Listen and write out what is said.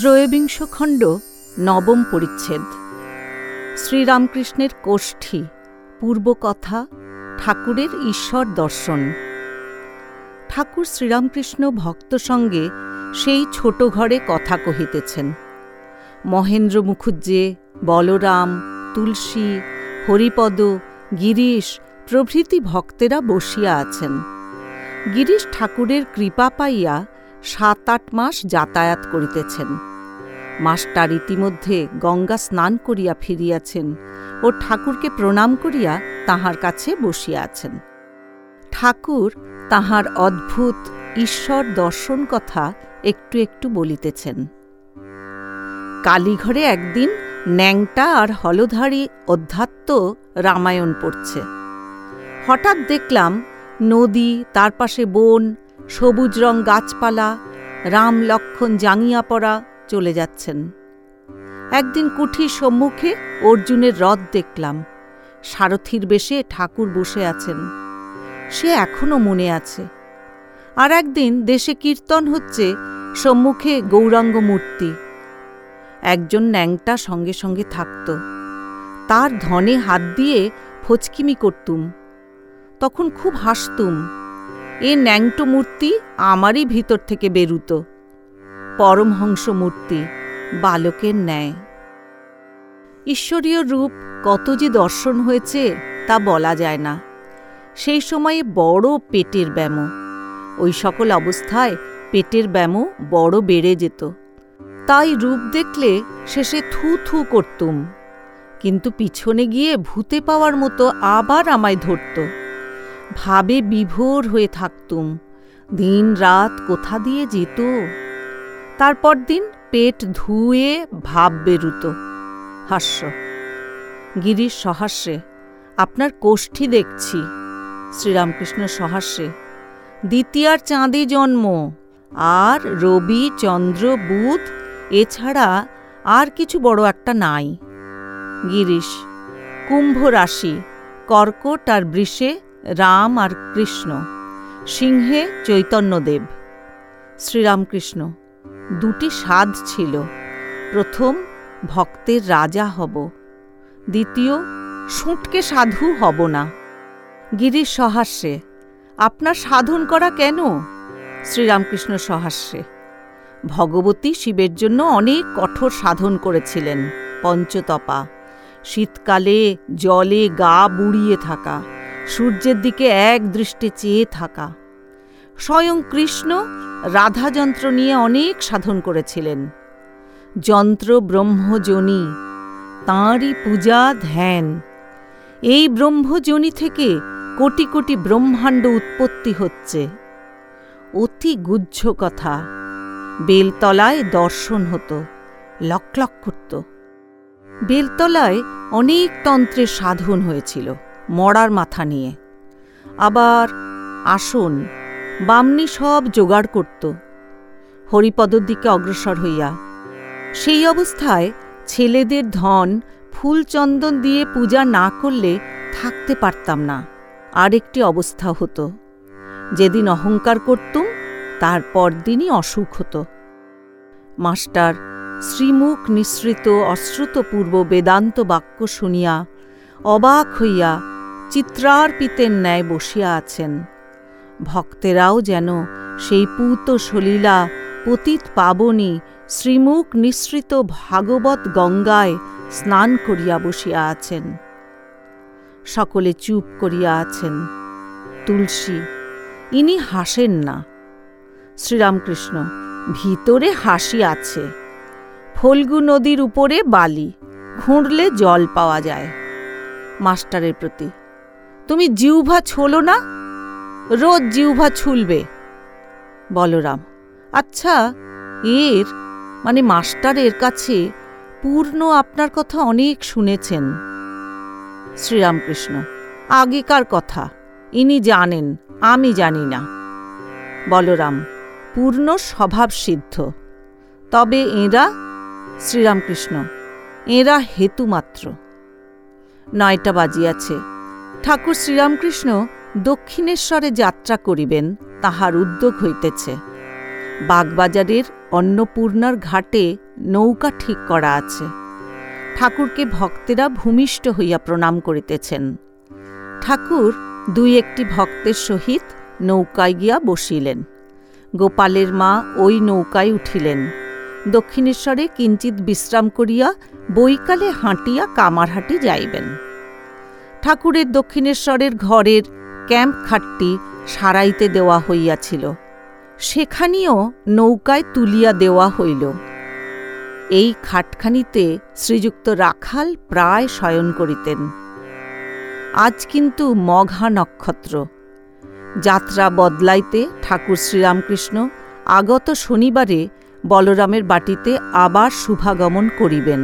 ত্রয়োবিংশ খণ্ড নবম পরিচ্ছেদ। শ্রীরামকৃষ্ণের কোষ্ঠী, পূর্বকথা, ঠাকুরের ঈশ্বর দর্শন। ঠাকুর শ্রীরামকৃষ্ণ ভক্ত সঙ্গে সেই ছোট ঘরে কথা কহিতেছেন। মহেন্দ্র মুখুজ্জে, বলরাম, তুলসী, হরিপদ, গিরিশ প্রভৃতি ভক্তেরা বসিয়া আছেন। গিরিশ ঠাকুরের কৃপা পাইয়া সাত আট মাস যাতায়াত করিতেছেন। মাস্টার ইতিমধ্যে গঙ্গা স্নান করিয়া ফিরিয়াছেন ও ঠাকুরকে প্রণাম করিয়া তাহার কাছে বসিয়া আছেন ঠাকুর তাহার অদ্ভুত ঈশ্বর দর্শন কথা একটু একটু বলিতেছেন। কালীঘরে একদিন ন্যাংটা আর হলধারী অধ্যাত্ম রামায়ণ পড়ছে। হঠাৎ দেখলাম নদী, তার পাশে বন, সবুজ রং গাছপালা, রাম লক্ষণ জাঙিয়া পড়া চলে যাচ্ছেন। একদিন কুঠির সম্মুখে অর্জুনের রথ দেখলাম। সারথীর বেশে ঠাকুর বসে আছেন। সে এখনও মনে আছে। আর একদিন দেশে কীর্তন হচ্ছে সম্মুখে গৌরাঙ্গ মূর্তি। একজন ন্যাংটা সঙ্গে সঙ্গে থাকত। তার ধনে হাত দিয়ে ফচকিমি করতুম। তখন খুব হাসতুম। এ ন্যাংটো মূর্তি আমারই ভিতর থেকে বেরুত। পরমহংস মূর্তি বালকের ন্যায়। ঈশ্বরীয় রূপ কত যে দর্শন হয়েছে, তা বলা যায় না। সেই সময়ে বড় পেটের ব্যামো, ওই সকল অবস্থায় পেটের ব্যামো বড় বেড়ে যেত। তাই রূপ দেখলে শেষে থু থু করতুম, কিন্তু পিছনে গিয়ে ভূতে পাওয়ার মতো আবার আমায় ধরত। ভাবে বিভোর হয়ে থাকতুম, দিন রাত কোথা দিয়ে যেত? তারপর দিন পেট ধুয়ে ভাব বেরুত। হাস্য। গিরিশ সহাস্যে, আপনার কোষ্ঠী দেখছি। শ্রীরামকৃষ্ণ সহাস্যে, দ্বিতীয়ার চাঁদে জন্ম, আর রবি, চন্দ্র, বুধ, এছাড়া আর কিছু বড় একটা নাই। গিরিশ, কুম্ভ রাশি, কর্কট আর বৃষে, রাম আর কৃষ্ণ, সিংহে চৈতন্যদেব। শ্রীরামকৃষ্ণ দুটি স্বাদ ছিল। প্রথম, ভক্তের রাজা হব। দ্বিতীয়, সুঁটকে সাধু হব না। গিরিশ সহাস্যে, আপনার সাধন করা কেন? শ্রীরামকৃষ্ণ সহাস্যে, ভগবতী শিবের জন্য অনেক কঠোর সাধন করেছিলেন পঞ্চতপা। শীতকালে জলে গা বুড়িয়ে থাকা, সূর্যের দিকে এক দৃষ্টে চেয়ে থাকা। স্বয়ং কৃষ্ণ রাধাযন্ত্র নিয়ে অনেক সাধন করেছিলেন। যন্ত্র ব্রহ্মজনী, তাঁরই পূজা ধ্যান। এই ব্রহ্মজনী থেকে কোটি কোটি ব্রহ্মাণ্ড উৎপত্তি হচ্ছে। অতি গুজ্জ কথা। বেলতলায় দর্শন হতো, লক লক করত। বেলতলায় অনেক তন্ত্রের সাধন হয়েছিল, মরার মাথা নিয়ে। আবার আসন বামনি সব জোগাড় করত। হরিপদর দিকে অগ্রসর হইয়া। সেই অবস্থায় ছেলেদের ধন ফুল চন্দন দিয়ে পূজা না করলে থাকতে পারতাম না। আরেকটি অবস্থা হতো। যেদিন অহংকার করতুম, তার পরদিনই অসুখ হতো। মাস্টার শ্রীমুখ নিঃসৃত অশ্রুতপূর্ব বেদান্ত বাক্য শুনিয়া অবাক হইয়া চিত্রার্পিতের ন্যায় বসিয়া আছেন। ভক্তেরাও যেন সেই পূত সলীলা, পতিত পাবনী, শ্রীমুখ নিঃসৃত ভাগবত গঙ্গায় স্নান করিয়া বসিয়া আছেন। সকলে চুপ করিয়া আছেন। তুলসী, ইনি হাসেন না। শ্রীরামকৃষ্ণ, ভিতরে হাসি আছে। ফল্গু নদীর উপরে বালি খুঁড়লে জল পাওয়া যায়। মাস্টারের প্রতি, তুমি জিউভা ছোলো না? রোজ জিউভা ছুলবে। বলরাম আচ্ছা এর মানে মাস্টারের কাছে পূর্ণ আপনার কথা অনেক শুনেছেন। শ্রীরামকৃষ্ণ, আগেকার কথা, ইনি জানেন, আমি জানি না। বলরাম, পূর্ণ স্বভাব সিদ্ধ। তবে এরা, শ্রীরামকৃষ্ণ, এরা হেতুমাত্র। নয়টা বাজিয়াছে। ঠাকুর শ্রীরামকৃষ্ণ দক্ষিণেশ্বরে যাত্রা করিবেন, তাহার উদ্যোগ হইতেছে। বাগবাজারের অন্নপূর্ণার ঘাটে নৌকা ঠিক করা আছে। ঠাকুরকে ভক্তেরা ভূমিষ্ঠ হইয়া প্রণাম করিতেছেন। ঠাকুর দুই একটি ভক্তের সহিত নৌকায় গিয়া বসিলেন। গোপালের মা ওই নৌকায় উঠিলেন। দক্ষিণেশ্বরে কিঞ্চিত বিশ্রাম করিয়া বৈকালে হাঁটিয়া কামারহাটি যাইবেন। ঠাকুরের দক্ষিণেশ্বরের ঘরের ক্যাম্প খাটটি সারাইতে দেওয়া হইয়াছিল। সেখানেও নৌকায় তুলিয়া দেওয়া হইল। এই খাটখানিতে শ্রীযুক্ত রাখাল প্রায় শয়ন করিতেন। আজ কিন্তু মঘা নক্ষত্র। যাত্রা বদলাইতে ঠাকুর শ্রীরামকৃষ্ণ আগত শনিবারে বলরামের বাটিতে আবার শুভাগমন করিবেন।